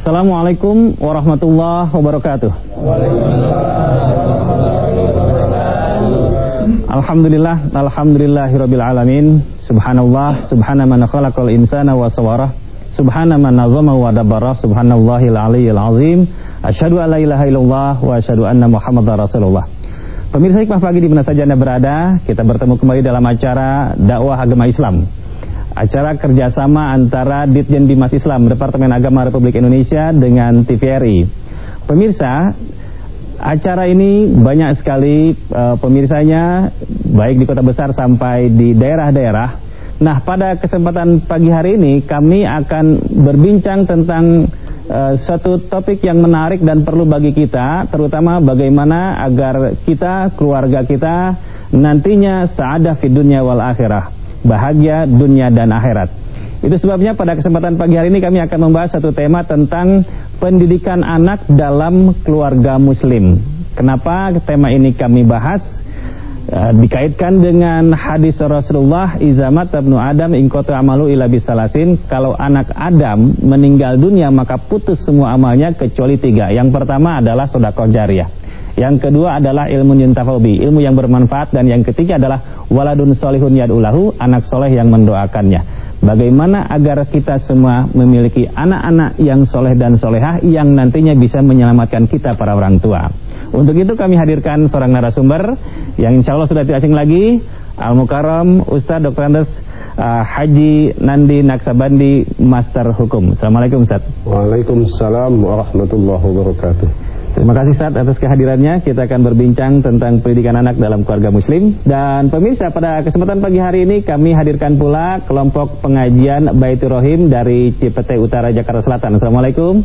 Assalamualaikum warahmatullahi wabarakatuh. Alhamdulillah, alhamdulillahirabbil alamin. Subhanallah, subhana man khalaqal insana wa sawara. Subhana man nazama wa dabara. Subhanallahil aliyyil azim. Asyhadu an la ilaha illallah wa asyhadu anna Muhammadar Rasulullah. Pemirsa Hikmah Pagi di mana saja Anda berada, kita bertemu kembali dalam acara dakwah agama Islam acara kerjasama antara Ditjen Bimas Islam Departemen Agama Republik Indonesia dengan TVRI. Pemirsa, acara ini banyak sekali uh, pemirsanya, baik di kota besar sampai di daerah-daerah. Nah, pada kesempatan pagi hari ini kami akan berbincang tentang uh, suatu topik yang menarik dan perlu bagi kita, terutama bagaimana agar kita, keluarga kita nantinya saadah fi dunia wal akhirah bahagia dunia dan akhirat. Itu sebabnya pada kesempatan pagi hari ini kami akan membahas satu tema tentang pendidikan anak dalam keluarga muslim. Kenapa tema ini kami bahas? E, dikaitkan dengan hadis Rasulullah izamat ibnu Adam ingkotu amalu ila bisalasin kalau anak Adam meninggal dunia maka putus semua amalnya kecuali tiga yang pertama adalah sodakoh jariah yang kedua adalah ilmu yuntafaubi, ilmu yang bermanfaat dan yang ketiga adalah waladun solihun yadulahu, anak soleh yang mendoakannya. Bagaimana agar kita semua memiliki anak-anak yang soleh dan solehah yang nantinya bisa menyelamatkan kita para orang tua. Untuk itu kami hadirkan seorang narasumber yang insya Allah sudah tidak asing lagi, Al-Mukarram Ustaz Dr. Andes uh, Haji Nandi Naksabandi Master Hukum. Assalamualaikum Ustaz. Waalaikumsalam warahmatullahi wabarakatuh. Terima kasih Ustaz atas kehadirannya. Kita akan berbincang tentang pendidikan anak dalam keluarga muslim. Dan pemirsa, pada kesempatan pagi hari ini kami hadirkan pula kelompok pengajian Baitur Rohim dari Cipete Utara Jakarta Selatan. Assalamualaikum.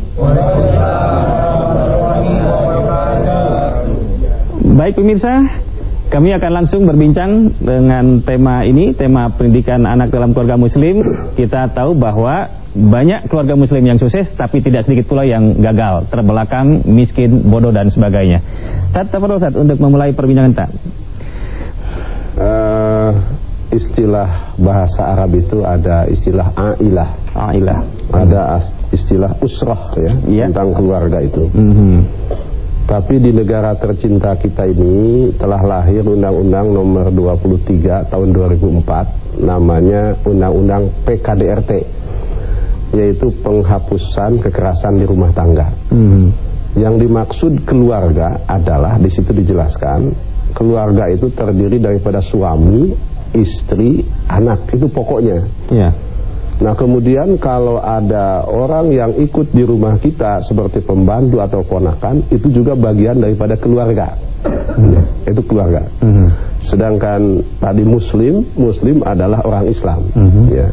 Baik pemirsa, kami akan langsung berbincang dengan tema ini, tema pendidikan anak dalam keluarga muslim. Kita tahu bahwa banyak keluarga muslim yang sukses tapi tidak sedikit pula yang gagal, terbelakang, miskin, bodoh dan sebagainya. Saat Ustaz untuk memulai perbincangan tak? Uh, istilah bahasa Arab itu ada istilah ailah. Ailah. Ada istilah usrah ya, ya. tentang keluarga itu. Mm -hmm. Tapi di negara tercinta kita ini telah lahir Undang-Undang nomor 23 tahun 2004 namanya Undang-Undang PKDRT yaitu penghapusan kekerasan di rumah tangga. Hmm. Yang dimaksud keluarga adalah di situ dijelaskan keluarga itu terdiri daripada suami, istri, anak itu pokoknya. Yeah. Nah kemudian kalau ada orang yang ikut di rumah kita seperti pembantu atau ponakan itu juga bagian daripada keluarga. Hmm. Itu keluarga. Hmm. Sedangkan tadi muslim, muslim adalah orang Islam. Hmm. Ya.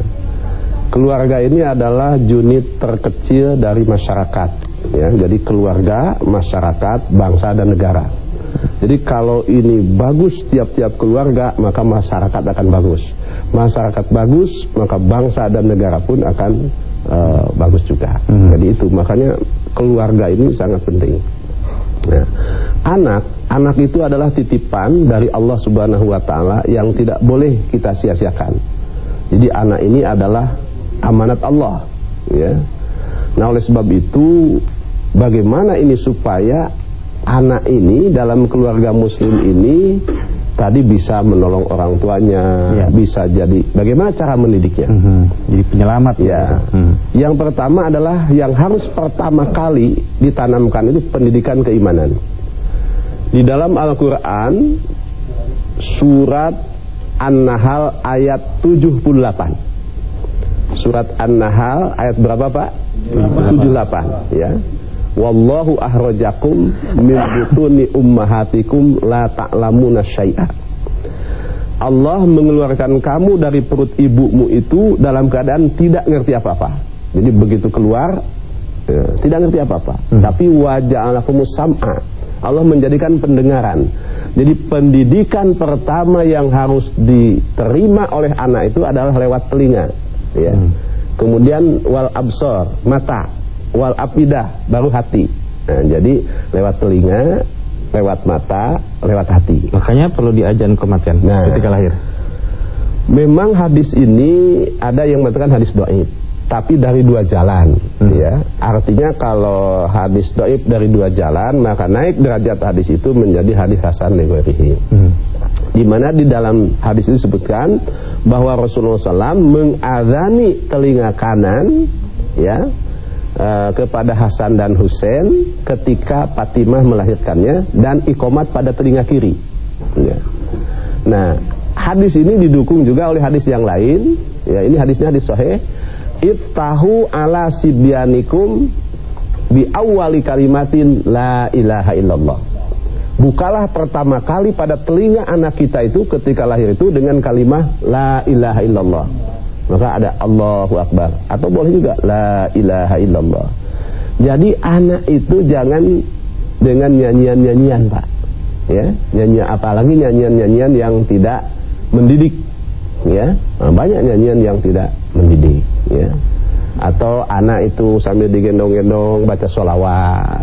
Keluarga ini adalah unit terkecil dari masyarakat ya. Jadi keluarga, masyarakat, bangsa dan negara. Jadi kalau ini bagus tiap-tiap keluarga, maka masyarakat akan bagus. Masyarakat bagus, maka bangsa dan negara pun akan uh, bagus juga. Hmm. Jadi itu makanya keluarga ini sangat penting. Nah, anak, anak itu adalah titipan dari Allah Subhanahu wa taala yang tidak boleh kita sia-siakan. Jadi anak ini adalah amanat Allah ya. Nah oleh sebab itu bagaimana ini supaya anak ini dalam keluarga muslim ini tadi bisa menolong orang tuanya, ya. bisa jadi bagaimana cara mendidiknya? Mm -hmm. Jadi penyelamat ya. Mm. Yang pertama adalah yang harus pertama kali ditanamkan itu pendidikan keimanan. Di dalam Al-Qur'an surat An-Nahl ayat 78 Surat An-Nahl ayat berapa Pak? 78 ya. Wallahu ahrajakum min butuni ummahatikum la ta'lamuna syai'a. Allah mengeluarkan kamu dari perut ibumu itu dalam keadaan tidak ngerti apa-apa. Jadi begitu keluar ya, tidak ngerti apa-apa. Hmm. Tapi waja'alakumus sam'a. Allah menjadikan pendengaran. Jadi pendidikan pertama yang harus diterima oleh anak itu adalah lewat telinga ya. Hmm. Kemudian wal absor, mata, wal apidah, baru hati. Nah, jadi lewat telinga, lewat mata, lewat hati. Makanya perlu diajan kematian nah, ketika lahir. Memang hadis ini ada yang mengatakan hadis doib. tapi dari dua jalan hmm. ya artinya kalau hadis doib dari dua jalan maka naik derajat hadis itu menjadi hadis hasan negorihi hmm. di mana di dalam hadis itu disebutkan bahwa Rasulullah SAW mengadani telinga kanan ya kepada Hasan dan Husain ketika Fatimah melahirkannya dan ikomat pada telinga kiri ya. nah hadis ini didukung juga oleh hadis yang lain ya ini hadisnya hadis sahih Ittahu ala sibyanikum bi awali kalimatin la ilaha illallah. Bukalah pertama kali pada telinga anak kita itu ketika lahir itu dengan kalimah la ilaha illallah. Maka ada Allahu Akbar atau boleh juga la ilaha illallah. Jadi anak itu jangan dengan nyanyian-nyanyian, Pak. Ya, nyanyian apalagi nyanyian-nyanyian yang tidak mendidik. Ya, nah, banyak nyanyian yang tidak mendidik ya atau anak itu sambil digendong-gendong baca sholawat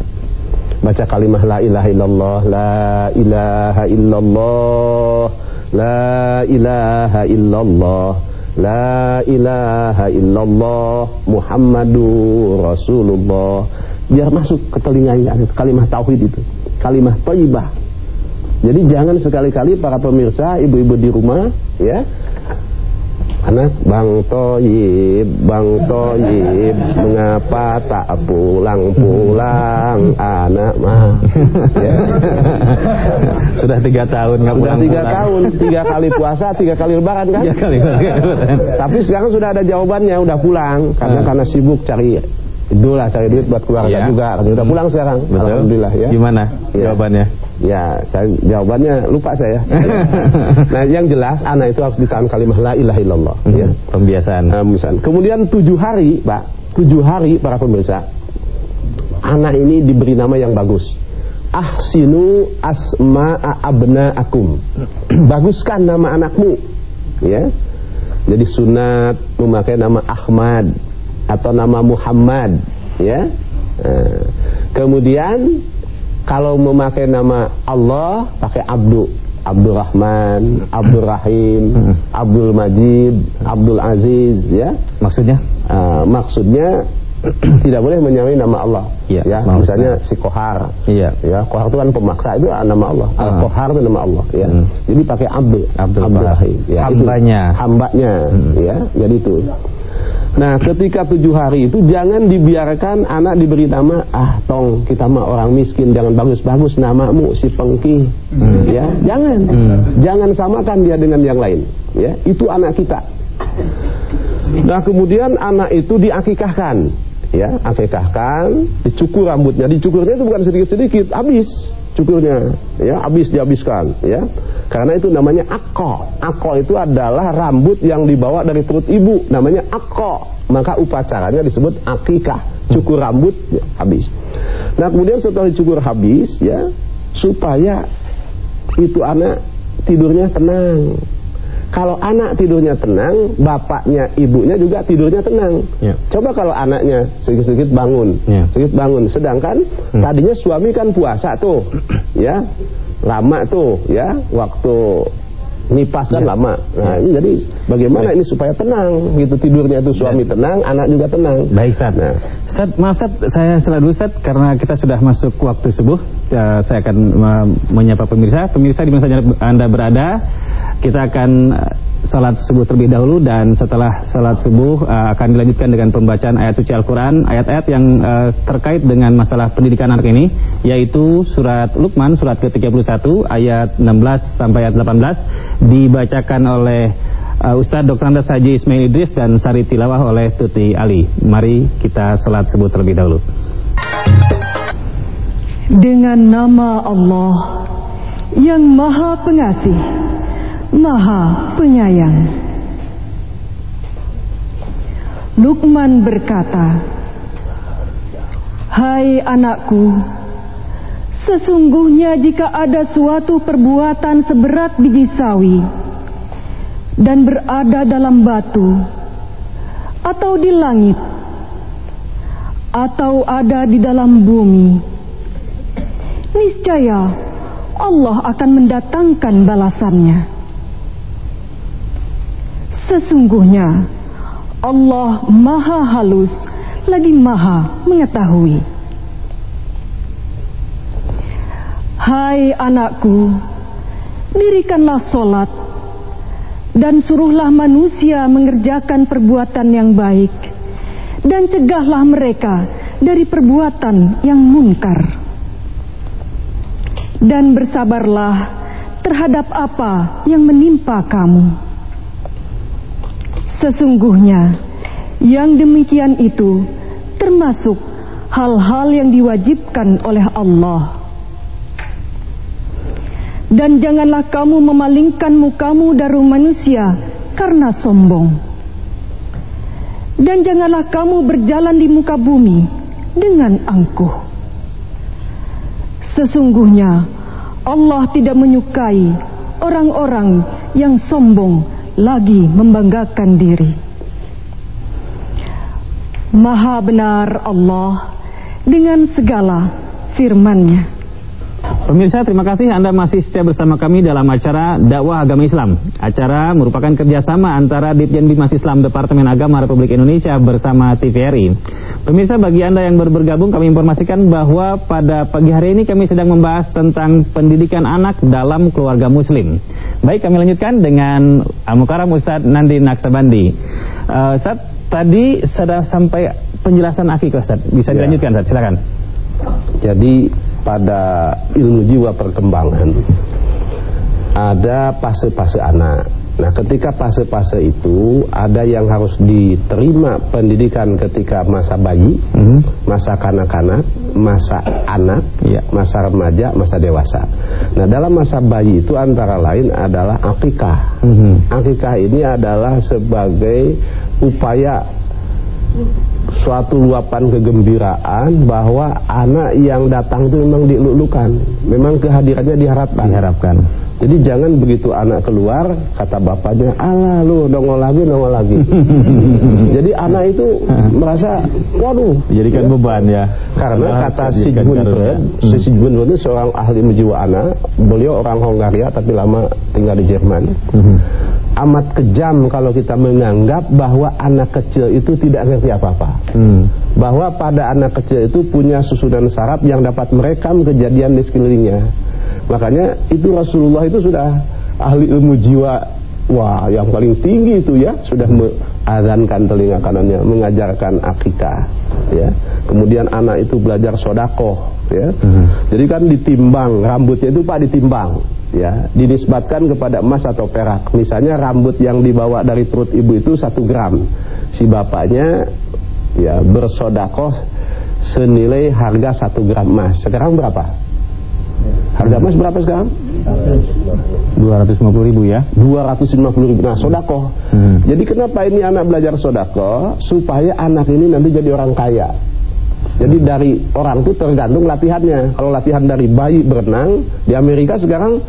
baca kalimah la ilaha illallah la ilaha illallah la ilaha illallah la ilaha illallah muhammadur rasulullah. Biar masuk ke telinganya kalimah tauhid itu. Kalimah thayyibah jadi jangan sekali-kali para pemirsa ibu-ibu di rumah ya anak Bang Toyib Bang Toyib mengapa tak pulang-pulang anak mah ya. sudah tiga tahun sudah tiga pulang. tahun tiga kali puasa tiga kali lebaran kan tiga kali lebaran. tapi sekarang sudah ada jawabannya udah pulang karena hmm. karena sibuk cari itulah cari duit buat keluarga ya. juga udah pulang sekarang Betul. alhamdulillah ya gimana ya. jawabannya Ya, saya jawabannya lupa saya. nah, yang jelas anak itu harus ditahan kalimat la ilaha illallah hmm, ya. Pembiasaan. Nah, pembiasaan. Kemudian tujuh hari, Pak, tujuh hari para pemirsa, anak ini diberi nama yang bagus. Ahsinu asma'a akum. Baguskan nama anakmu. Ya. Jadi sunat memakai nama Ahmad atau nama Muhammad, ya. Nah, kemudian kalau memakai nama Allah pakai Abdu Abdul Rahman, Abdul Rahim, hmm. Abdul Majid, Abdul Aziz ya. Maksudnya? Uh, maksudnya tidak boleh menyamai nama Allah. Ya, ya misalnya si Kohar. Iya. Ya, Kohar itu kan pemaksa itu nama Allah. Uh. Al Kohar itu nama Allah ya. Hmm. Jadi pakai Abdul, Abdul, Abdul Rahim ya. Hambanya. Itu, hambanya hmm. ya. Jadi itu. Nah ketika tujuh hari itu jangan dibiarkan anak diberi nama ah tong kita mah orang miskin jangan bagus-bagus namamu si pengki hmm. ya jangan hmm. jangan samakan dia dengan yang lain ya itu anak kita. Nah kemudian anak itu diakikahkan ya akikahkan dicukur rambutnya. Dicukurnya itu bukan sedikit-sedikit habis cukurnya. Ya habis dihabiskan ya. Karena itu namanya akko. Akko itu adalah rambut yang dibawa dari perut ibu namanya akko. Maka upacaranya disebut akikah. Cukur rambut ya, habis. Nah kemudian setelah dicukur habis ya supaya itu anak tidurnya tenang kalau anak tidurnya tenang, bapaknya, ibunya juga tidurnya tenang. Ya. Coba kalau anaknya sedikit-sedikit bangun, ya. sedikit bangun. Sedangkan hmm. tadinya suami kan puasa tuh, ya, lama tuh, ya, waktu nipas kan ya. lama. Nah, ini jadi bagaimana Baik. ini supaya tenang gitu tidurnya itu suami ya. tenang, anak juga tenang. Baik, Ustaz. Nah. Ustaz, maaf Ustaz, saya selalu Ustaz karena kita sudah masuk waktu subuh. Ya, saya akan menyapa pemirsa. Pemirsa di mana saja Anda berada, kita akan eh, salat subuh terlebih dahulu dan setelah salat subuh uh, akan dilanjutkan dengan pembacaan ayat suci Al-Quran ayat-ayat yang uh, terkait dengan masalah pendidikan anak ini yaitu surat Luqman surat ke-31 ayat 16 sampai ayat 18 dibacakan oleh uh, Ustadz Dr. Andas Haji Ismail Idris dan Sari Tilawah oleh Tuti Ali mari kita salat subuh terlebih dahulu dengan nama Allah yang maha pengasih Maha Penyayang. Lukman berkata, "Hai anakku, sesungguhnya jika ada suatu perbuatan seberat biji sawi dan berada dalam batu atau di langit atau ada di dalam bumi, niscaya Allah akan mendatangkan balasannya." Sesungguhnya Allah maha halus lagi maha mengetahui. Hai anakku, dirikanlah solat dan suruhlah manusia mengerjakan perbuatan yang baik dan cegahlah mereka dari perbuatan yang munkar. Dan bersabarlah terhadap apa yang menimpa kamu. Sesungguhnya yang demikian itu termasuk hal-hal yang diwajibkan oleh Allah. Dan janganlah kamu memalingkan mukamu dari manusia karena sombong. Dan janganlah kamu berjalan di muka bumi dengan angkuh. Sesungguhnya Allah tidak menyukai orang-orang yang sombong lagi membanggakan diri. Maha benar Allah dengan segala firman-Nya. Pemirsa, terima kasih Anda masih setia bersama kami dalam acara Dakwah Agama Islam. Acara merupakan kerjasama antara Ditjen Bimas Islam Departemen Agama Republik Indonesia bersama TVRI. Pemirsa, bagi Anda yang baru bergabung, kami informasikan bahwa pada pagi hari ini kami sedang membahas tentang pendidikan anak dalam keluarga Muslim. Baik, kami lanjutkan dengan Amukaram Ustadz Nandi Naksabandi. Uh, Ustadz, tadi sudah sampai penjelasan akikah Ustadz. Bisa ya. dilanjutkan Ustadz, silakan. Jadi pada ilmu jiwa perkembangan ada fase-fase anak. Nah, ketika fase-fase itu ada yang harus diterima pendidikan ketika masa bayi, mm -hmm. masa kanak-kanak, masa anak, yeah. masa remaja, masa dewasa. Nah, dalam masa bayi itu antara lain adalah akikah. Mm -hmm. Akikah ini adalah sebagai upaya suatu luapan kegembiraan bahwa anak yang datang itu memang dilulukan, memang kehadirannya diharapkan. Diharapkan. Jadi jangan begitu anak keluar kata bapaknya, "Alah lu nongol lagi, nongol lagi." Jadi anak itu merasa, "Waduh, jadikan ya. beban ya." Karena kata Sigmund Freud. Sigmund Freud itu seorang ahli menjiwa anak, beliau orang Hongaria tapi lama tinggal di Jerman. Hmm amat kejam kalau kita menganggap bahwa anak kecil itu tidak ngerti apa-apa. Hmm. Bahwa pada anak kecil itu punya susunan saraf yang dapat merekam kejadian di sekelilingnya. Makanya itu Rasulullah itu sudah ahli ilmu jiwa. Wah, yang paling tinggi itu ya sudah mengazankan telinga kanannya, mengajarkan akikah, ya. Kemudian anak itu belajar sodako, ya. Hmm. Jadi kan ditimbang rambutnya itu pak ditimbang ya dinisbatkan kepada emas atau perak. Misalnya rambut yang dibawa dari perut ibu itu satu gram, si bapaknya ya bersodakoh senilai harga satu gram emas. Sekarang berapa? Harga emas berapa sekarang? 250 ribu ya 250 ribu Nah sodakoh hmm. Jadi kenapa ini anak belajar sodakoh Supaya anak ini nanti jadi orang kaya jadi dari orang itu tergantung latihannya. Kalau latihan dari bayi berenang di Amerika sekarang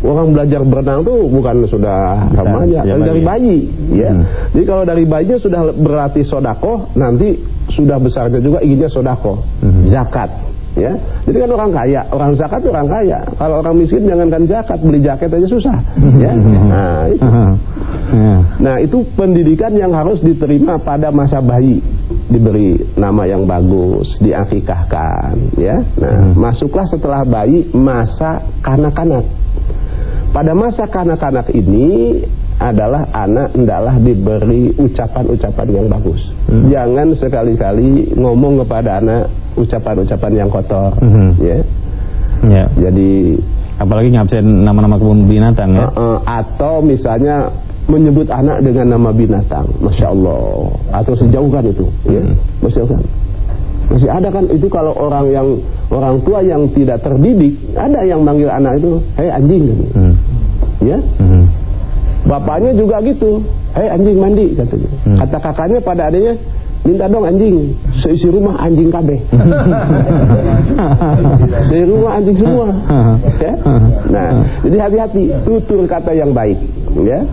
orang belajar berenang tuh bukan sudah remaja, ya, dari bayi, ya. Hmm. Jadi kalau dari bayinya sudah berlatih sodako, nanti sudah besarnya juga inginnya sodako, hmm. zakat, ya. Jadi kan orang kaya, orang zakat orang kaya. Kalau orang miskin jangankan zakat, beli jaket aja susah, ya. Nah itu. Ya. Nah itu pendidikan yang harus diterima pada masa bayi diberi nama yang bagus, diakikahkan, ya. Nah, hmm. masuklah setelah bayi masa kanak-kanak. Pada masa kanak-kanak ini adalah anak hendaklah diberi ucapan-ucapan yang bagus. Hmm. Jangan sekali-kali ngomong kepada anak ucapan-ucapan yang kotor, hmm. ya. Ya. Jadi apalagi ngabsen nama-nama kebun binatang ya. Uh, uh, atau misalnya menyebut anak dengan nama binatang, masya Allah, atau sejauhkan itu, ya, hmm. masya Allah. Masih ada kan itu kalau orang yang orang tua yang tidak terdidik, ada yang manggil anak itu, hei anjing, hmm. ya. Hmm. Bapaknya juga gitu, hei anjing mandi katanya. Hmm. Kata kakaknya pada adanya, minta dong anjing seisi rumah anjing kabe seisi rumah anjing semua. Ya? Nah jadi hati-hati. Tutur kata yang baik ya.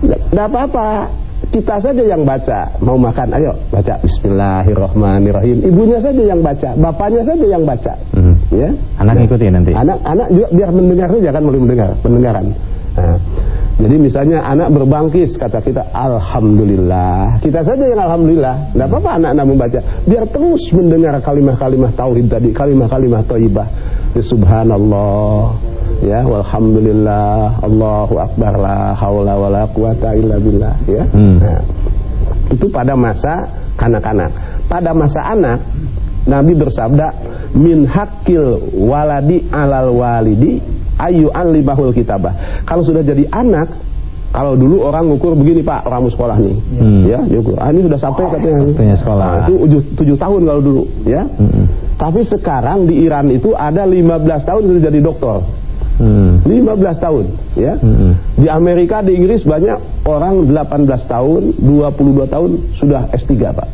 Tidak apa-apa. Kita saja yang baca. Mau makan ayo baca. Bismillahirrohmanirrohim ibunya saja yang baca bapaknya saja yang baca. Hmm. ya? Anak ikuti nanti. Anak anak juga biar mendengar saja kan boleh mendengar pendengaran. Nah, Jadi misalnya anak berbangkis kata kita alhamdulillah. Kita saja yang alhamdulillah. Tidak apa-apa anak-anak membaca. Biar terus mendengar kalimah-kalimah tauhid tadi, kalimah-kalimah thayyibah. Ya, subhanallah, ya walhamdulillah, Allahu akbar la haula wala quwata illa billah, ya. Hmm. Nah, itu pada masa kanak-kanak. Pada masa anak Nabi bersabda min hakil waladi alal walidi ayu libahul kitabah. Kalau sudah jadi anak, kalau dulu orang ngukur begini Pak, orang sekolah nih, hmm. ya, diukur. Ah, ini sudah sampai katanya. Katanya sekolah. Nah, itu tujuh tahun kalau dulu, ya. Hmm. Tapi sekarang di Iran itu ada 15 tahun sudah jadi dokter. Hmm. 15 tahun, ya. Hmm. Di Amerika, di Inggris banyak orang 18 tahun, 22 tahun sudah S3, Pak.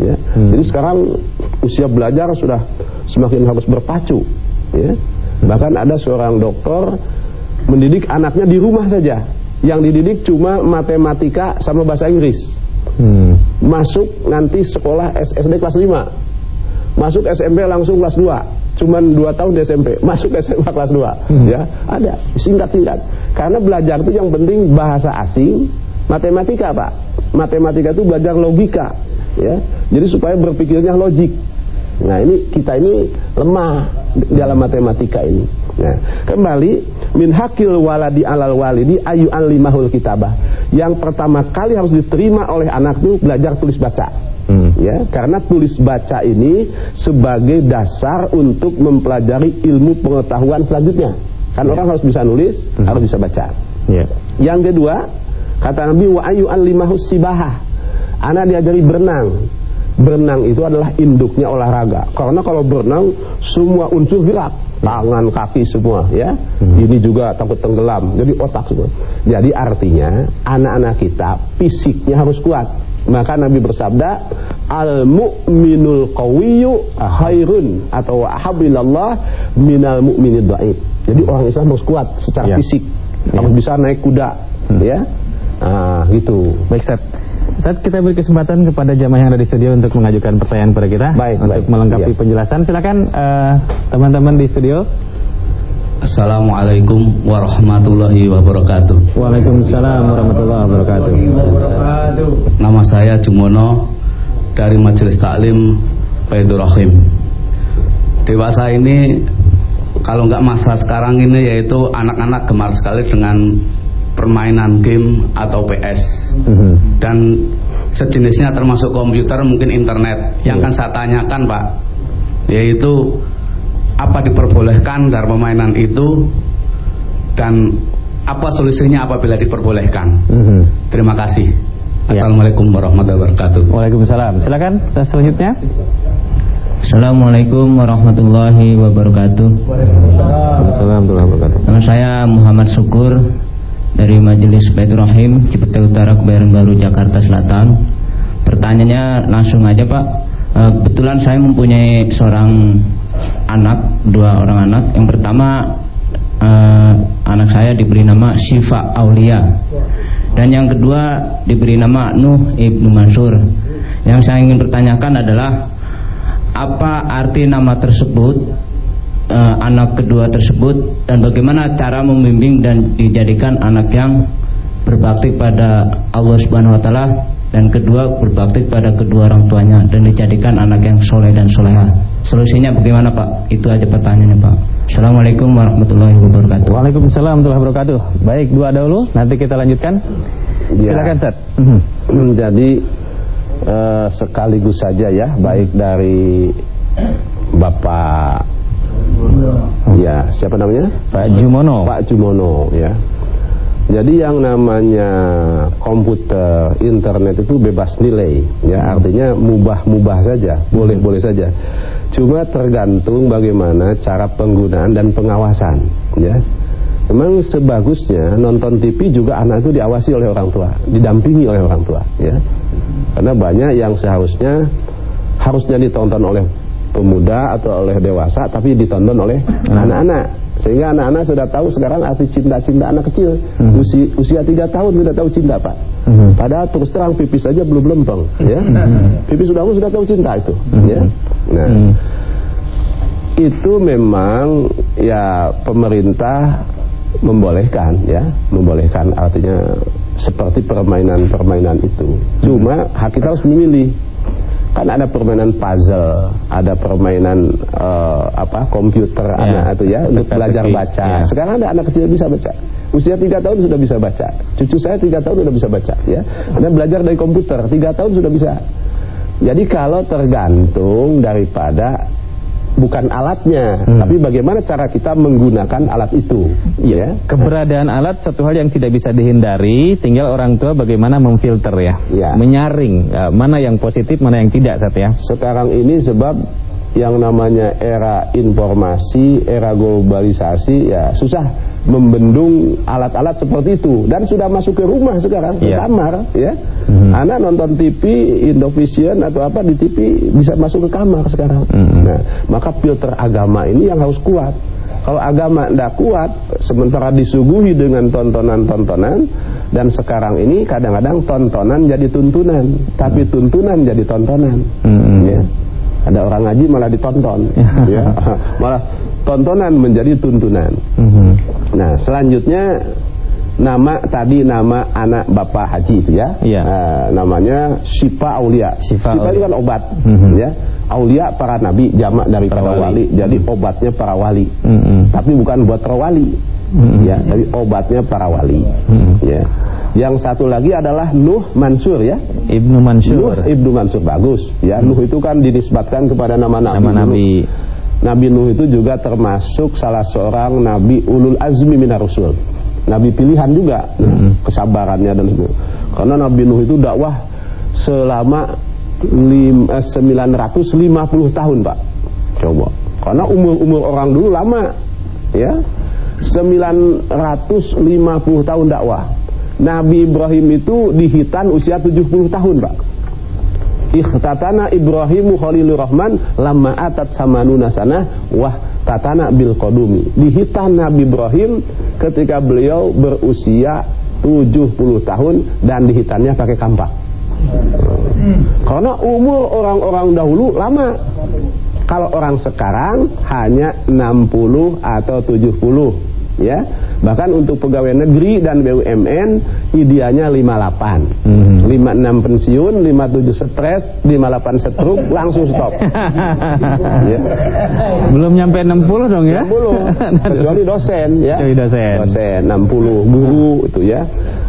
Ya. Hmm. Jadi sekarang usia belajar sudah semakin harus berpacu, ya. Bahkan ada seorang dokter mendidik anaknya di rumah saja. Yang dididik cuma matematika sama bahasa Inggris. Hmm. Masuk nanti sekolah SD kelas 5. Masuk SMP langsung kelas 2. Cuman 2 tahun di SMP. Masuk SMA kelas 2. Hmm. Ya, ada. Singkat-singkat. Karena belajar itu yang penting bahasa asing, matematika, Pak. Matematika itu belajar logika, ya. Jadi supaya berpikirnya logik. Nah ini kita ini lemah dalam matematika ini. Nah, kembali min hakil waladi alal walidi ayu an limahul kitabah. Yang pertama kali harus diterima oleh anak itu belajar tulis baca. Hmm. Ya, karena tulis baca ini sebagai dasar untuk mempelajari ilmu pengetahuan selanjutnya. Kan ya. orang harus bisa nulis, hmm. harus bisa baca. Ya. Yang kedua, kata Nabi wa ayu an limahus sibahah. Anak diajari berenang berenang itu adalah induknya olahraga. Karena kalau berenang semua unsur gerak, tangan, kaki semua ya. Hmm. Ini juga takut tenggelam. Jadi otak semua. Jadi artinya anak-anak kita fisiknya harus kuat. Maka Nabi bersabda, al mu'minul qawiyyu khairun atau ahabilallah minal mu'minid dhaif. Jadi orang Islam harus kuat secara ya. fisik. Ya. Harus bisa naik kuda, hmm. ya. Nah, gitu. Baik, Ustaz. Saat kita beri kesempatan kepada jamaah yang ada di studio untuk mengajukan pertanyaan kepada kita baik, untuk baik. melengkapi ya. penjelasan. Silakan eh, teman-teman uh, di studio. Assalamualaikum warahmatullahi wabarakatuh. Waalaikumsalam warahmatullahi wabarakatuh. Nama saya Jumono dari Majelis Taklim Baitur Rahim. Dewasa ini kalau nggak masa sekarang ini yaitu anak-anak gemar sekali dengan permainan game atau PS mm-hmm. dan sejenisnya termasuk komputer mungkin internet yang akan saya tanyakan pak yaitu apa diperbolehkan dari permainan itu dan apa solusinya apabila diperbolehkan mm-hmm. terima kasih ya. Assalamualaikum warahmatullahi wabarakatuh Waalaikumsalam silakan selanjutnya Assalamualaikum warahmatullahi wabarakatuh. Waalaikumsalam warahmatullahi wabarakatuh. Nama saya Muhammad Syukur dari Majelis Baitur Rahim Cipete Utara Kebayoran Baru Jakarta Selatan. Pertanyaannya langsung aja Pak. E, kebetulan saya mempunyai seorang anak, dua orang anak. Yang pertama e, anak saya diberi nama Syifa Aulia. Dan yang kedua diberi nama Nuh Ibnu Mansur. Yang saya ingin pertanyakan adalah apa arti nama tersebut uh, anak kedua tersebut dan bagaimana cara membimbing dan dijadikan anak yang berbakti pada Allah Subhanahu wa taala dan kedua berbakti pada kedua orang tuanya dan dijadikan anak yang soleh dan soleha. Solusinya bagaimana Pak? Itu aja pertanyaannya Pak. Assalamualaikum warahmatullahi wabarakatuh. Waalaikumsalam warahmatullahi wabarakatuh. Baik dua dahulu, nanti kita lanjutkan. Ya. Silakan Seth. Hmm, jadi uh, sekaligus saja ya, baik dari Bapak Ya, siapa namanya? Pak Jumono. Pak Jumono, ya. Jadi yang namanya komputer, internet itu bebas nilai, ya hmm. artinya mubah-mubah saja, boleh-boleh saja. Cuma tergantung bagaimana cara penggunaan dan pengawasan, ya. Memang sebagusnya nonton TV juga anak itu diawasi oleh orang tua, didampingi oleh orang tua, ya. Karena banyak yang seharusnya harusnya ditonton oleh pemuda atau oleh dewasa tapi ditonton oleh anak-anak sehingga anak-anak sudah tahu sekarang arti cinta-cinta anak kecil hmm. usia, usia tiga tahun sudah tahu cinta pak hmm. padahal terus terang pipis saja belum lempeng ya hmm. pipis sudah sudah tahu cinta itu hmm. ya nah hmm. itu memang ya pemerintah membolehkan ya, membolehkan artinya seperti permainan-permainan itu. Cuma hak kita harus memilih. Kan ada permainan puzzle, ada permainan uh, apa komputer ya, anak itu ya untuk belajar baca. Ya. Sekarang ada anak kecil bisa baca. Usia tiga tahun sudah bisa baca. Cucu saya tiga tahun sudah bisa baca ya. Anda belajar dari komputer tiga tahun sudah bisa. Jadi kalau tergantung daripada bukan alatnya, hmm. tapi bagaimana cara kita menggunakan alat itu. Ya, keberadaan alat satu hal yang tidak bisa dihindari, tinggal orang tua bagaimana memfilter ya, ya. menyaring uh, mana yang positif, mana yang tidak, saat ya. Sekarang ini sebab yang namanya era informasi, era globalisasi, ya susah membendung alat-alat seperti itu dan sudah masuk ke rumah sekarang ke yeah. kamar ya mm-hmm. anak nonton TV Indovision atau apa di TV bisa masuk ke kamar sekarang mm-hmm. nah maka filter agama ini yang harus kuat kalau agama tidak kuat sementara disuguhi dengan tontonan-tontonan dan sekarang ini kadang-kadang tontonan jadi tuntunan tapi tuntunan jadi tontonan mm-hmm. ya ada orang ngaji malah ditonton ya malah tontonan menjadi tuntunan. Mm -hmm. Nah, selanjutnya nama tadi nama anak Bapak Haji itu ya. Yeah. Uh, namanya Sipa Aulia. Sipa, Sipa itu kan obat mm -hmm. ya. Aulia para nabi jamak dari para, para wali. wali. Jadi mm -hmm. obatnya para wali. Mm -hmm. Tapi bukan buat rawali. Mm -hmm. Ya, tapi obatnya para wali. Mm -hmm. Ya. Yang satu lagi adalah Nuh Mansur ya. Ibnu Mansur. Nuh Ibnu Mansur bagus. Ya, Nuh itu kan dinisbatkan kepada nama nabi. Nama nabi. Nabi Nuh itu juga termasuk salah seorang nabi ulul azmi minar rusul. Nabi pilihan juga hmm. kesabarannya dan itu. Karena Nabi Nuh itu dakwah selama lim, eh, 950 tahun, Pak. Coba. Karena umur-umur orang dulu lama. Ya. 950 tahun dakwah. Nabi Ibrahim itu dihitan usia 70 tahun, Pak ikhtatana Ibrahimu Khalilur Rahman lama atat samanuna sana wah tatana bil qadumi. Dihitan Nabi Ibrahim ketika beliau berusia 70 tahun dan dihitannya pakai kampak. Karena umur orang-orang dahulu lama. Kalau orang sekarang hanya 60 atau 70 ya Bahkan untuk pegawai negeri dan BUMN idealnya 58. Hmm. 56 pensiun, 57 stres, 58 setruk, langsung stop. ya. Belum nyampe 60 dong ya? 60. Kecuali dosen ya. Kecuali dosen. Dosen 60, guru itu ya.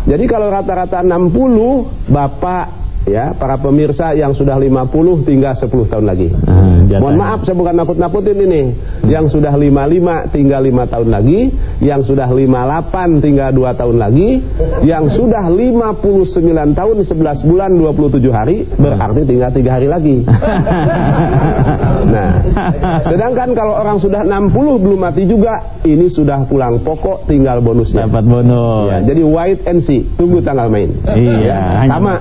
Jadi kalau rata-rata 60, Bapak ya para pemirsa yang sudah 50 tinggal 10 tahun lagi. Hmm, Mohon maaf saya bukan nakut-nakutin ini. Hmm. Yang sudah 55 tinggal 5 tahun lagi, yang sudah 58 tinggal 2 tahun lagi, yang sudah 59 tahun 11 bulan 27 hari berarti tinggal 3 hari lagi. nah, sedangkan kalau orang sudah 60 belum mati juga, ini sudah pulang pokok tinggal bonusnya. Dapat bonus. Ya, jadi wait and see, tunggu tanggal main. Iya, ya, sama.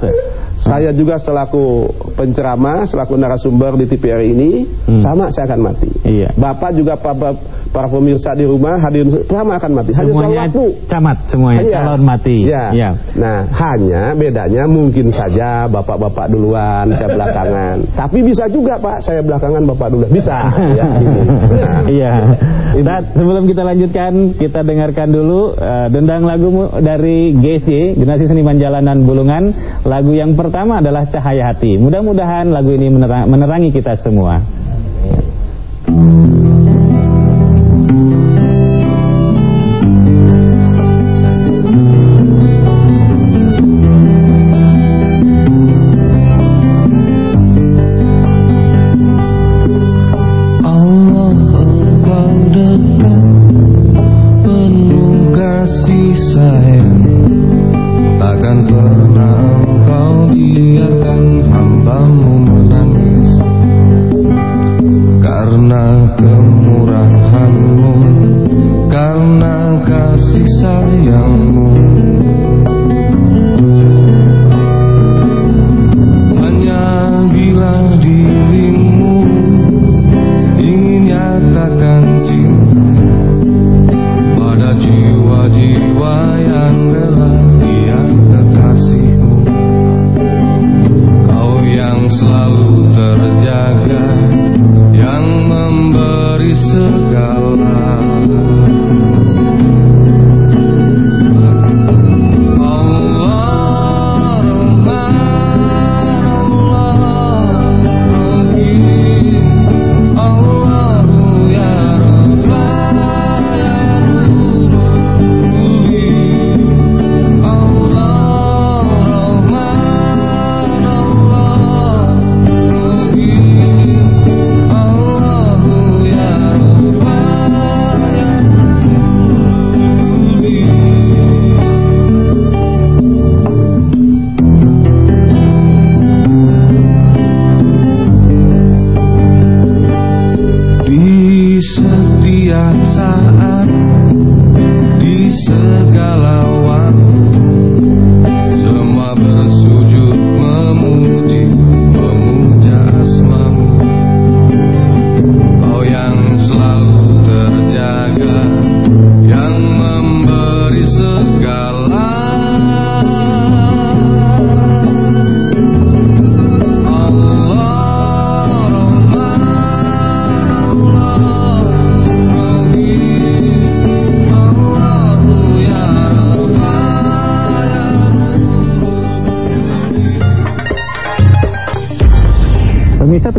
Saya juga selaku penceramah, selaku narasumber di TPR ini, hmm. sama saya akan mati. Iya. Bapak juga para, para pemirsa di rumah hadir sama akan mati. Hanya semuanya waktu. camat semuanya, hanya. calon mati. Ya. ya. Nah, hanya bedanya mungkin saja bapak-bapak duluan, saya belakangan. Tapi bisa juga Pak, saya belakangan bapak dulu. Bisa. ya, gitu. nah, iya. Nah, sebelum kita lanjutkan, kita dengarkan dulu uh, dendang lagu dari GSY, Generasi Seniman Jalanan Bulungan, lagu yang per pertama adalah cahaya hati. Mudah-mudahan lagu ini menerangi kita semua.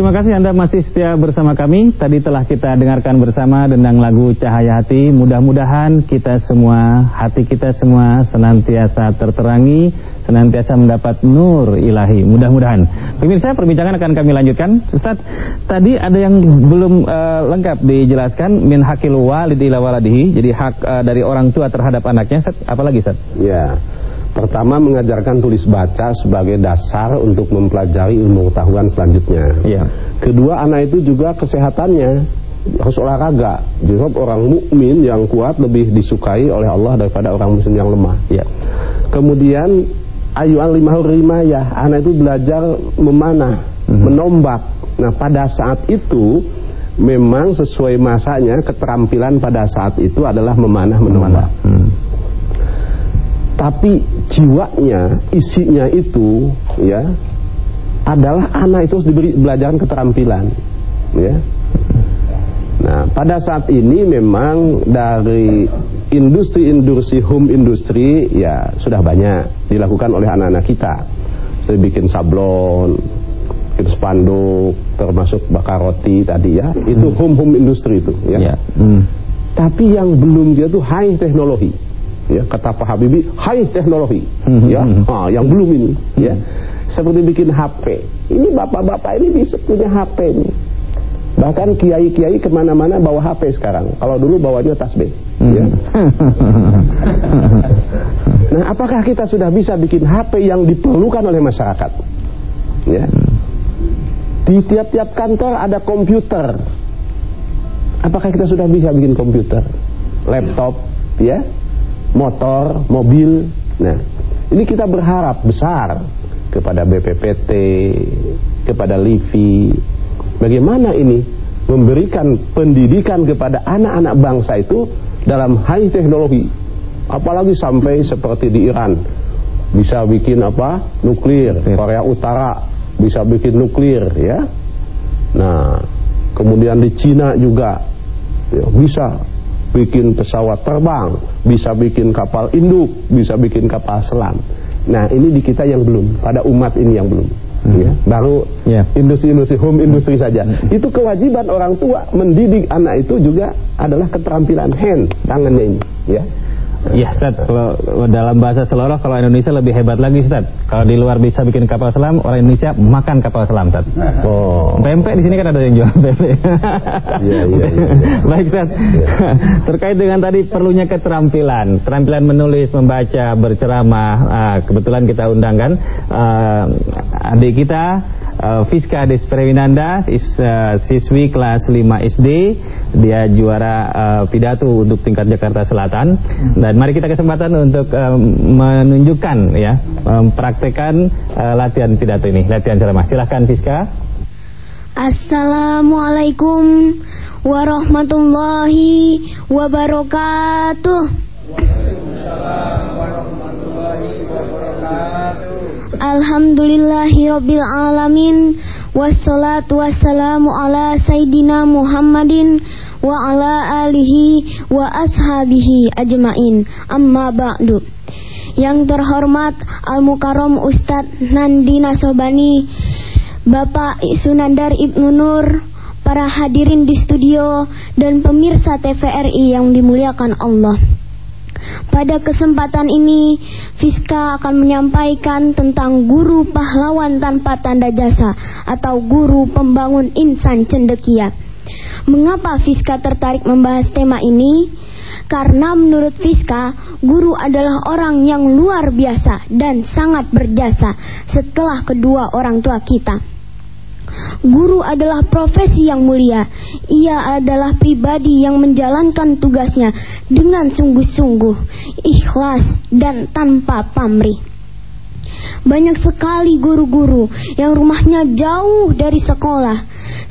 Terima kasih Anda masih setia bersama kami. Tadi telah kita dengarkan bersama dendang lagu Cahaya Hati. Mudah-mudahan kita semua, hati kita semua senantiasa terterangi, senantiasa mendapat nur ilahi. Mudah-mudahan. Pemirsa perbincangan akan kami lanjutkan. Ustaz, tadi ada yang belum uh, lengkap dijelaskan min hakil ila waladihi. Jadi hak uh, dari orang tua terhadap anaknya. Ustaz, apalagi Ustaz? Ya. Pertama mengajarkan tulis baca sebagai dasar untuk mempelajari ilmu pengetahuan selanjutnya. Ya. Kedua anak itu juga kesehatannya harus olahraga. Jadi orang mukmin yang kuat lebih disukai oleh Allah daripada orang muslim yang lemah. Ya. Kemudian ayuan lima lima ya anak itu belajar memanah, hmm. menombak. Nah pada saat itu memang sesuai masanya keterampilan pada saat itu adalah memanah menombak. Hmm tapi jiwanya, isinya itu ya adalah anak itu harus diberi belajaran keterampilan ya. Nah, pada saat ini memang dari industri-industri home industri ya sudah banyak dilakukan oleh anak-anak kita. Saya bikin sablon, bikin spanduk, termasuk bakar roti tadi ya. Itu home home industri itu ya. ya. Hmm. Tapi yang belum dia tuh high teknologi ya kata Pak Habibie high teknologi mm-hmm. ya ah, yang belum ini. Mm-hmm. ya seperti bikin HP ini bapak-bapak ini bisa punya HP ini. Bahkan kiai-kiai ke mana-mana bawa HP sekarang. Kalau dulu bawanya tasbih. Mm-hmm. ya. Nah apakah kita sudah bisa bikin HP yang diperlukan oleh masyarakat? Ya. Di tiap-tiap kantor ada komputer. Apakah kita sudah bisa bikin komputer? Laptop ya motor, mobil. Nah, ini kita berharap besar kepada BPPT, kepada LIVI. Bagaimana ini memberikan pendidikan kepada anak-anak bangsa itu dalam high teknologi. Apalagi sampai seperti di Iran bisa bikin apa? nuklir, Korea Utara bisa bikin nuklir ya. Nah, kemudian di Cina juga ya, bisa bikin pesawat terbang, bisa bikin kapal induk, bisa bikin kapal selam. Nah, ini di kita yang belum, pada umat ini yang belum. Hmm. Ya, baru ya. industri-industri home industri saja. Hmm. Itu kewajiban orang tua mendidik anak itu juga adalah keterampilan hand tangannya ini, ya. Ya Ustaz, kalau dalam bahasa seloroh kalau Indonesia lebih hebat lagi Ustaz. Kalau di luar bisa bikin kapal selam, orang Indonesia makan kapal selam Ustaz. Oh. Pempek di sini kan ada yang jual pempek. Iya, iya, iya. Baik Ustaz. Ya. Terkait dengan tadi perlunya keterampilan, keterampilan menulis, membaca, berceramah. Uh, kebetulan kita undangkan uh, adik kita uh, Fiska Desprewinanda is uh, siswi kelas 5 SD dia juara uh, pidato untuk tingkat Jakarta Selatan. Dan mari kita kesempatan untuk uh, menunjukkan ya mempraktekkan uh, latihan pidato ini latihan ceramah. Silahkan Fiska. Assalamualaikum warahmatullahi wabarakatuh. Waalaikumsalam warahmatullahi wabarakatuh Alhamdulillahirabbil alamin. Wassalatu wassalamu ala sayyidina Muhammadin wa ala alihi wa ashabihi ajmain. Amma ba'du. Yang terhormat Al Mukarram Ustadz Nandi Nasobani Bapak Sunandar Ibnu Nur para hadirin di studio dan pemirsa TVRI yang dimuliakan Allah pada kesempatan ini, Fiska akan menyampaikan tentang guru pahlawan tanpa tanda jasa atau guru pembangun insan cendekia. Mengapa Fiska tertarik membahas tema ini? Karena menurut Fiska, guru adalah orang yang luar biasa dan sangat berjasa setelah kedua orang tua kita. Guru adalah profesi yang mulia. Ia adalah pribadi yang menjalankan tugasnya dengan sungguh-sungguh, ikhlas, dan tanpa pamrih. Banyak sekali guru-guru yang rumahnya jauh dari sekolah,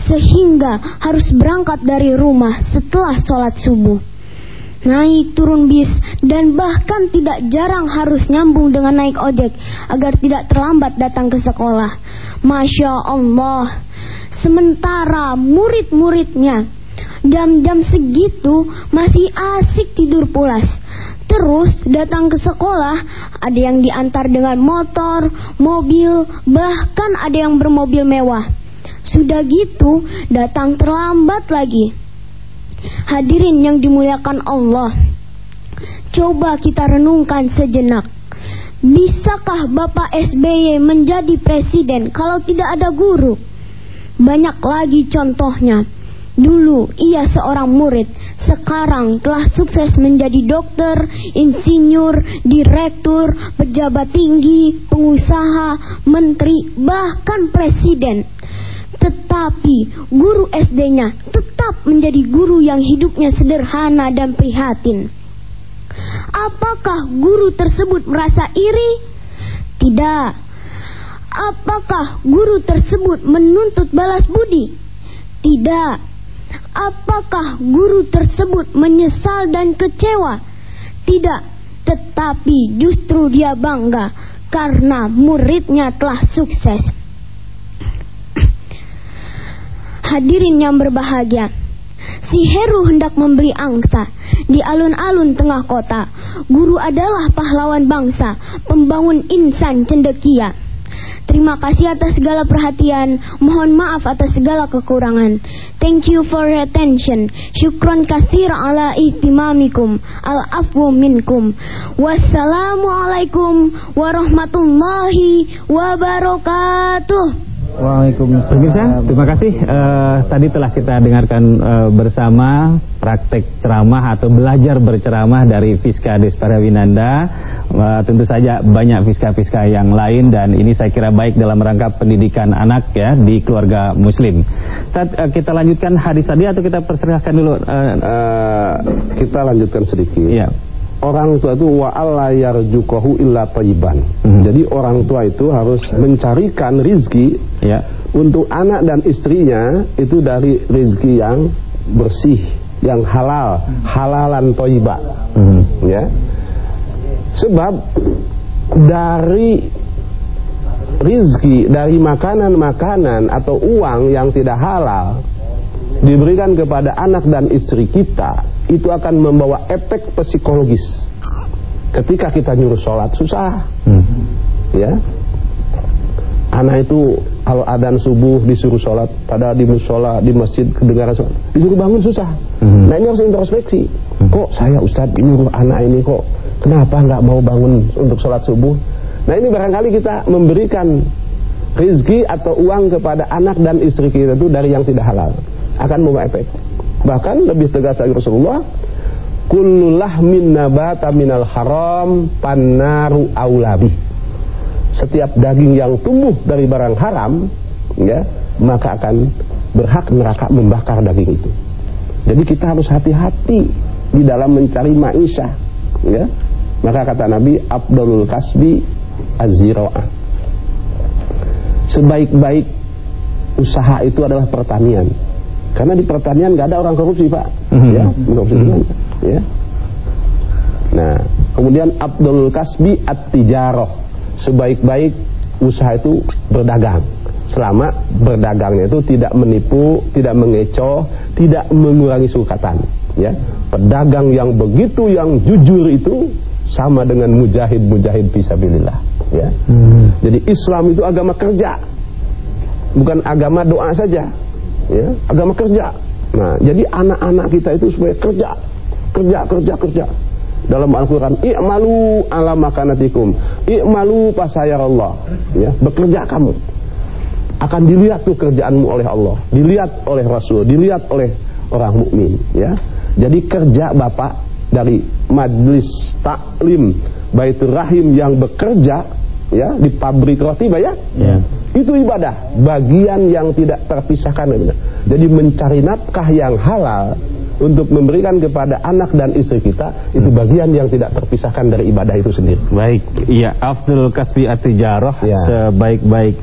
sehingga harus berangkat dari rumah setelah sholat subuh naik turun bis dan bahkan tidak jarang harus nyambung dengan naik ojek agar tidak terlambat datang ke sekolah. Masya Allah. Sementara murid-muridnya jam-jam segitu masih asik tidur pulas. Terus datang ke sekolah, ada yang diantar dengan motor, mobil, bahkan ada yang bermobil mewah. Sudah gitu, datang terlambat lagi. Hadirin yang dimuliakan Allah, coba kita renungkan sejenak. Bisakah Bapak SBY menjadi presiden kalau tidak ada guru? Banyak lagi contohnya. Dulu ia seorang murid, sekarang telah sukses menjadi dokter, insinyur, direktur, pejabat tinggi, pengusaha, menteri, bahkan presiden. Tetapi guru SD-nya tetap menjadi guru yang hidupnya sederhana dan prihatin. Apakah guru tersebut merasa iri? Tidak. Apakah guru tersebut menuntut balas budi? Tidak. Apakah guru tersebut menyesal dan kecewa? Tidak, tetapi justru dia bangga karena muridnya telah sukses. Hadirin yang berbahagia, si Heru hendak memberi angsa di alun-alun tengah kota. Guru adalah pahlawan bangsa, pembangun insan cendekia. Terima kasih atas segala perhatian. Mohon maaf atas segala kekurangan. Thank you for your attention. Syukron kasir ala ihtimamikum. Al-afwu minkum. Wassalamualaikum warahmatullahi wabarakatuh. Waalaikumsalam. Pemirsa, terima kasih. Uh, tadi telah kita dengarkan uh, bersama praktek ceramah atau belajar berceramah dari Fiska Desparawinanda. Uh, tentu saja banyak fiska-fiska yang lain dan ini saya kira baik dalam rangka pendidikan anak ya di keluarga Muslim. Tad, uh, kita lanjutkan hadis tadi atau kita persilahkan dulu? Uh, uh, kita lanjutkan sedikit. Ya orang tua itu wa alla yarjuqahu illa thayyiban. Hmm. Jadi orang tua itu harus mencarikan rizki ya. untuk anak dan istrinya itu dari rizki yang bersih, yang halal, halalan thayyiba. Hmm. Ya. Sebab dari rizki, dari makanan-makanan atau uang yang tidak halal diberikan kepada anak dan istri kita itu akan membawa efek psikologis. Ketika kita nyuruh sholat susah. Hmm. ya. Anak itu kalau adan subuh disuruh sholat pada di musola di masjid kedengaran sholat disuruh bangun susah. Hmm. nah ini harus introspeksi. Hmm. kok saya ustadz nyuruh anak ini kok kenapa nggak mau bangun untuk sholat subuh? Nah ini barangkali kita memberikan rizki atau uang kepada anak dan istri kita itu dari yang tidak halal akan membawa efek. Bahkan lebih tegas lagi Rasulullah, kullu lahmin nabata minal haram pannaru aulabi. Setiap daging yang tumbuh dari barang haram, ya, maka akan berhak neraka membakar daging itu. Jadi kita harus hati-hati di dalam mencari maisha, ya. Maka kata Nabi, Abdul kasbi aziraah. Sebaik-baik usaha itu adalah pertanian karena di pertanian nggak ada orang korupsi pak, mm-hmm. ya, korupsi mm-hmm. ya. Nah, kemudian Abdul Kasbi at-tijaroh, sebaik-baik usaha itu berdagang. Selama berdagangnya itu tidak menipu, tidak mengecoh, tidak mengurangi sukatan. Ya, pedagang yang begitu yang jujur itu sama dengan mujahid-mujahid fisabilillah. Ya, hmm. jadi Islam itu agama kerja, bukan agama doa saja ya, agama kerja. Nah, jadi anak-anak kita itu supaya kerja, kerja, kerja, kerja. Dalam Al-Quran, i'malu ala makanatikum, i'malu pasayar Allah. Ya, bekerja kamu. Akan dilihat tuh kerjaanmu oleh Allah, dilihat oleh Rasul, dilihat oleh orang mukmin. Ya, jadi kerja bapak dari majlis taklim Baitur Rahim yang bekerja ya di pabrik roti ya, ya. itu ibadah. Bagian yang tidak terpisahkan. Jadi mencari nafkah yang halal untuk memberikan kepada anak dan istri kita itu bagian yang tidak terpisahkan dari ibadah itu sendiri. Baik. Iya Abdul Kasbi Atijarah ya. sebaik-baik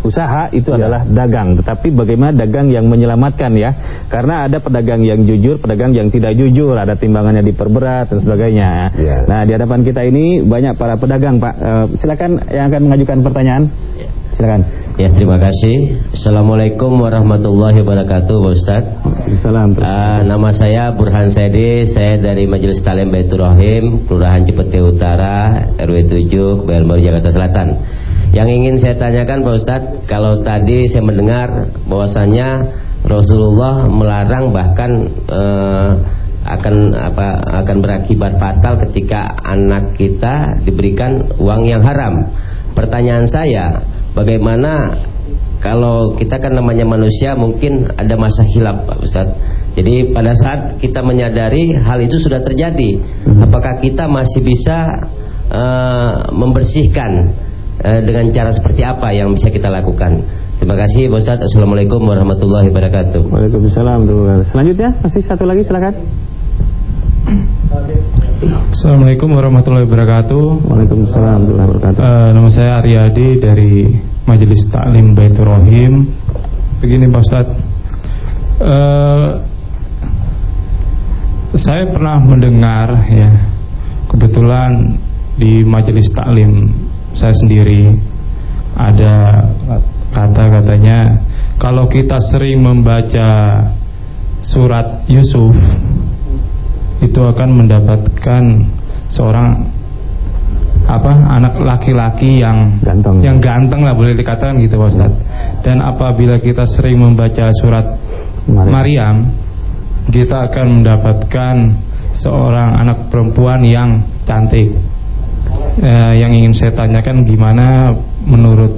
usaha itu ya. adalah dagang tetapi bagaimana dagang yang menyelamatkan ya? Karena ada pedagang yang jujur pedagang yang tidak jujur ada timbangannya diperberat dan sebagainya. Ya. nah di hadapan kita ini banyak para pedagang Pak. Uh, silakan yang akan mengajukan pertanyaan. Silakan. Ya terima kasih. Assalamualaikum warahmatullahi wabarakatuh Pak Ustaz Salam uh, nama saya Burhan Saidi. Saya dari Majelis Talim Baitur Rahim Kelurahan Cipete Utara RW 7 Kebayoran Baru Jakarta Selatan Yang ingin saya tanyakan Pak Ustadz, kalau tadi saya mendengar bahwasanya Rasulullah melarang bahkan eh, akan apa akan berakibat fatal ketika anak kita diberikan uang yang haram. Pertanyaan saya, bagaimana kalau kita kan namanya manusia mungkin ada masa hilap Pak Ustadz. Jadi pada saat kita menyadari hal itu sudah terjadi, hmm. apakah kita masih bisa uh, membersihkan uh, dengan cara seperti apa yang bisa kita lakukan? Terima kasih Pak Ustadz. Assalamualaikum warahmatullahi wabarakatuh. Waalaikumsalam. Selanjutnya masih satu lagi silakan. Assalamualaikum warahmatullahi wabarakatuh. Waalaikumsalam warahmatullahi wabarakatuh. Uh, nama saya Aryadi dari Majelis Taklim Baitur Rahim. Begini Pak Ustaz, uh, saya pernah mendengar ya, kebetulan di Majelis Taklim saya sendiri ada kata-katanya kalau kita sering membaca surat Yusuf itu akan mendapatkan seorang apa anak laki-laki yang ganteng yang ganteng lah boleh dikatakan gitu Pak Ustaz. Dan apabila kita sering membaca surat Maryam, Maryam kita akan mendapatkan seorang anak perempuan yang cantik. Eh, yang ingin saya tanyakan gimana menurut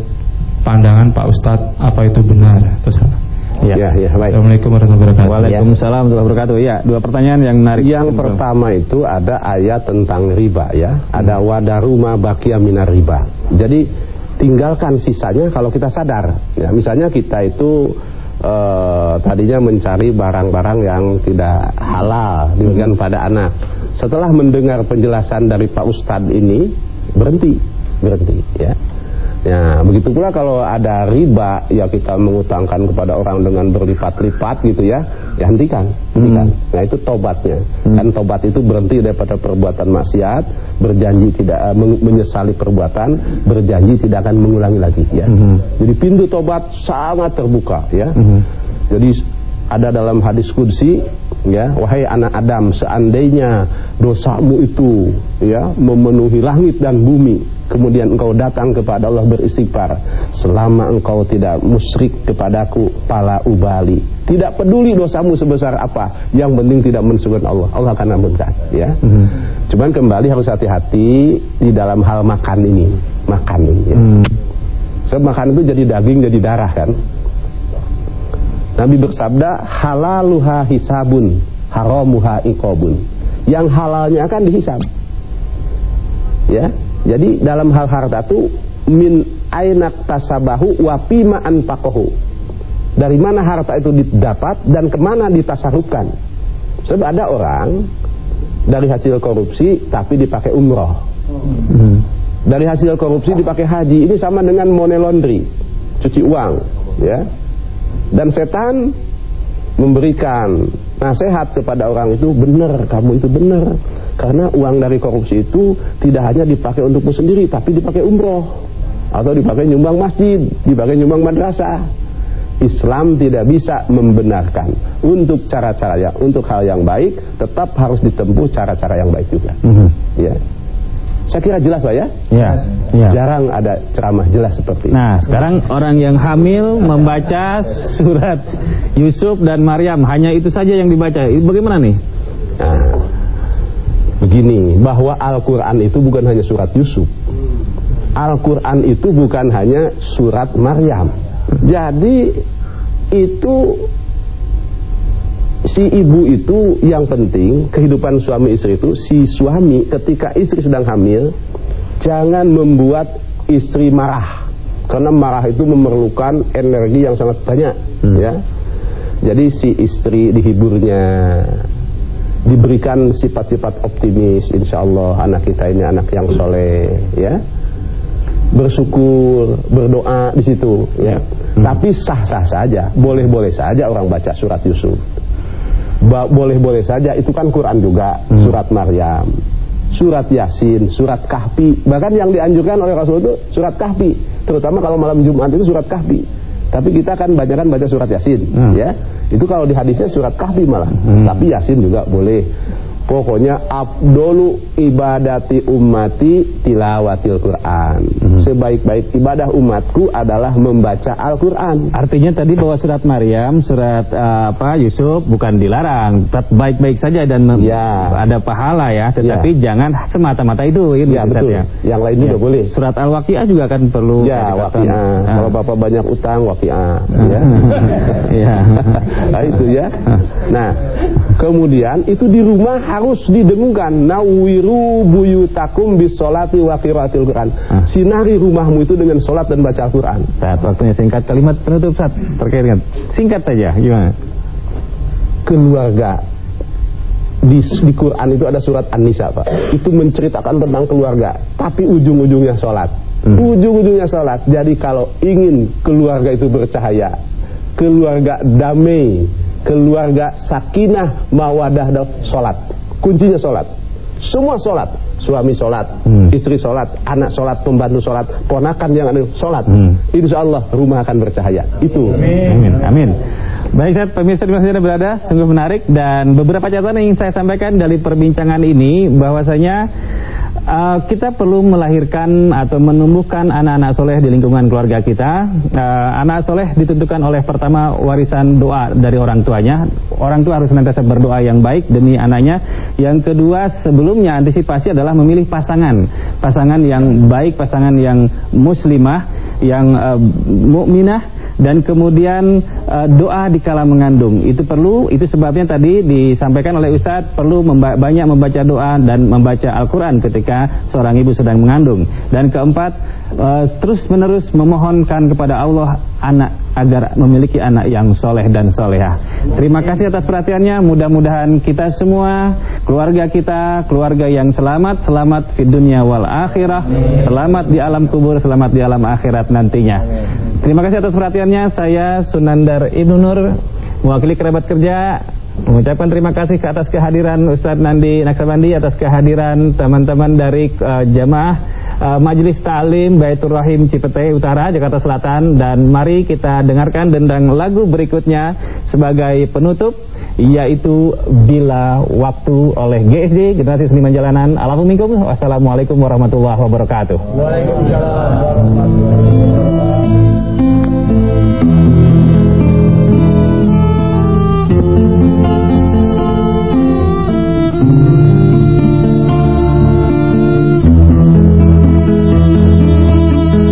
pandangan Pak Ustadz apa itu benar atau salah? Ya. ya, ya, baik. Assalamualaikum warahmatullahi wabarakatuh. Waalaikumsalam warahmatullahi wabarakatuh. Ya, dua pertanyaan yang menarik. Yang pertama itu ada ayat tentang riba ya. Ada wadaruma bakia minar riba. Jadi tinggalkan sisanya kalau kita sadar. Ya, misalnya kita itu uh, tadinya mencari barang-barang yang tidak halal diberikan pada anak. Setelah mendengar penjelasan dari Pak Ustadz ini berhenti, berhenti ya. Ya, begitu pula kalau ada riba ya kita mengutangkan kepada orang dengan berlipat-lipat gitu ya, ya hentikan, hentikan. Hmm. Nah itu tobatnya. Hmm. Kan tobat itu berhenti daripada perbuatan maksiat, berjanji tidak uh, menyesali perbuatan, berjanji tidak akan mengulangi lagi ya. Hmm. Jadi pintu tobat sangat terbuka ya. Hmm. Jadi ada dalam hadis kudsi ya wahai anak Adam seandainya dosamu itu ya memenuhi langit dan bumi kemudian engkau datang kepada Allah beristighfar selama engkau tidak musyrik kepadaku pala ubali tidak peduli dosamu sebesar apa yang penting tidak mensugut Allah Allah akan ampunkan ya hmm. cuman kembali harus hati-hati di dalam hal makan ini makan ini ya. hmm. sebab makan itu jadi daging jadi darah kan Nabi bersabda halaluha hisabun haramuha ikobun yang halalnya akan dihisab. Ya jadi dalam hal harta itu min ainak tasabahu wa pima anfaqahu. Dari mana harta itu didapat dan ke mana ditasarufkan? Sebab ada orang dari hasil korupsi tapi dipakai umroh. Hmm. dari hasil korupsi dipakai haji ini sama dengan money laundry cuci uang ya dan setan memberikan nasihat kepada orang itu benar kamu itu benar. Karena uang dari korupsi itu tidak hanya dipakai untukmu sendiri tapi dipakai umroh. Atau dipakai nyumbang masjid dipakai nyumbang madrasah. Islam tidak bisa membenarkan. Untuk cara-cara yang untuk hal yang baik tetap harus ditempuh cara-cara yang baik juga. Mm -hmm. ya saya kira jelas Pak ya? Ya, ya. Jarang ada ceramah jelas seperti ini. Nah, sekarang orang yang hamil membaca surat Yusuf dan Maryam, hanya itu saja yang dibaca. Bagaimana nih? Nah, begini, bahwa Al-Qur'an itu bukan hanya surat Yusuf. Al-Qur'an itu bukan hanya surat Maryam. Jadi itu si ibu itu yang penting kehidupan suami istri itu si suami ketika istri sedang hamil jangan membuat istri marah. Karena marah itu memerlukan energi yang sangat banyak hmm. ya. Jadi si istri dihiburnya diberikan sifat-sifat optimis insya Allah anak kita ini anak yang soleh ya. Bersyukur berdoa di situ ya. Hmm. tapi sah-sah saja boleh-boleh saja orang baca surat Yusuf boleh-boleh saja. Itu kan Quran juga. Hmm. surat Maryam surat Yasin surat Kahfi. Bahkan yang dianjurkan oleh Rasul itu surat Kahfi. Terutama kalau malam Jumat itu surat Kahfi. Tapi kita kan kan baca surat Yasin hmm. ya. Itu kalau di hadisnya surat Kahfi malah. Hmm. tapi Yasin juga boleh pokoknya abdolu ibadati ummati tilawatil Quran. Hmm. Sebaik-baik ibadah umatku adalah membaca Al-Quran. Artinya tadi bahwa surat Maryam, surat uh, apa Yusuf bukan dilarang, tetap baik-baik saja dan ya. ada pahala ya, tetapi ya. jangan semata-mata itu ini ya, betul. ya. Yang lain juga ya. boleh. Surat Al-Waqiah juga kan perlu Ya, Waqiah. Ah. Kalau Bapak banyak utang Waqiah ya. ya. nah, itu ya. Nah, kemudian itu di rumah harus didengungkan nawiru buyutakum bisolati wa qiraatil Quran. Ah. Sinari rumahmu itu dengan solat dan baca Al-Quran. Saat waktunya singkat kalimat penutup saat terkait dengan singkat saja gimana? Keluarga di, di Quran itu ada surat An-Nisa Pak. Itu menceritakan tentang keluarga, tapi ujung-ujungnya sholat. Hmm. Ujung-ujungnya sholat. Jadi kalau ingin keluarga itu bercahaya, keluarga damai, keluarga sakinah, mawadah, sholat. Kuncinya sholat. Semua sholat. Suami sholat, hmm. istri sholat, anak sholat, pembantu sholat, ponakan yang ada sholat. Hmm. Insya Allah rumah akan bercahaya. Itu. Amin. Amin. Baik, saat pemirsa di masjid berada, sungguh menarik dan beberapa catatan yang ingin saya sampaikan dari perbincangan ini bahwasanya uh, kita perlu melahirkan atau menumbuhkan anak-anak soleh di lingkungan keluarga kita. Uh, anak soleh ditentukan oleh pertama warisan doa dari orang tuanya. Orang tua harus senantiasa berdoa yang baik demi anaknya. Yang kedua, sebelumnya antisipasi adalah memilih pasangan, pasangan yang baik, pasangan yang muslimah, yang uh, mukminah dan kemudian uh, doa di kala mengandung. Itu perlu itu sebabnya tadi disampaikan oleh Ustadz perlu memba banyak membaca doa dan membaca Al-Quran ketika seorang ibu sedang mengandung. Dan keempat uh, terus menerus memohonkan kepada Allah anak agar memiliki anak yang soleh dan soleha terima kasih atas perhatiannya. Mudah-mudahan kita semua keluarga kita keluarga yang selamat selamat di dunia wal akhirah selamat di alam kubur selamat di alam akhirat nantinya. Terima kasih atas perhatian perhatiannya. Saya Sunandar Ibnu Nur mewakili kerabat kerja. Mengucapkan terima kasih ke atas kehadiran Ustadz Nandi Naksabandi atas kehadiran teman-teman dari uh, jamaah uh, Majelis Ta'lim Baitur Rahim Cipete Utara Jakarta Selatan. Dan mari kita dengarkan dendang lagu berikutnya sebagai penutup yaitu Bila Waktu oleh GSD Generasi Seniman Jalanan Alhamdulillah Wassalamualaikum warahmatullahi wabarakatuh. Waalaikumsalam warahmatullahi wabarakatuh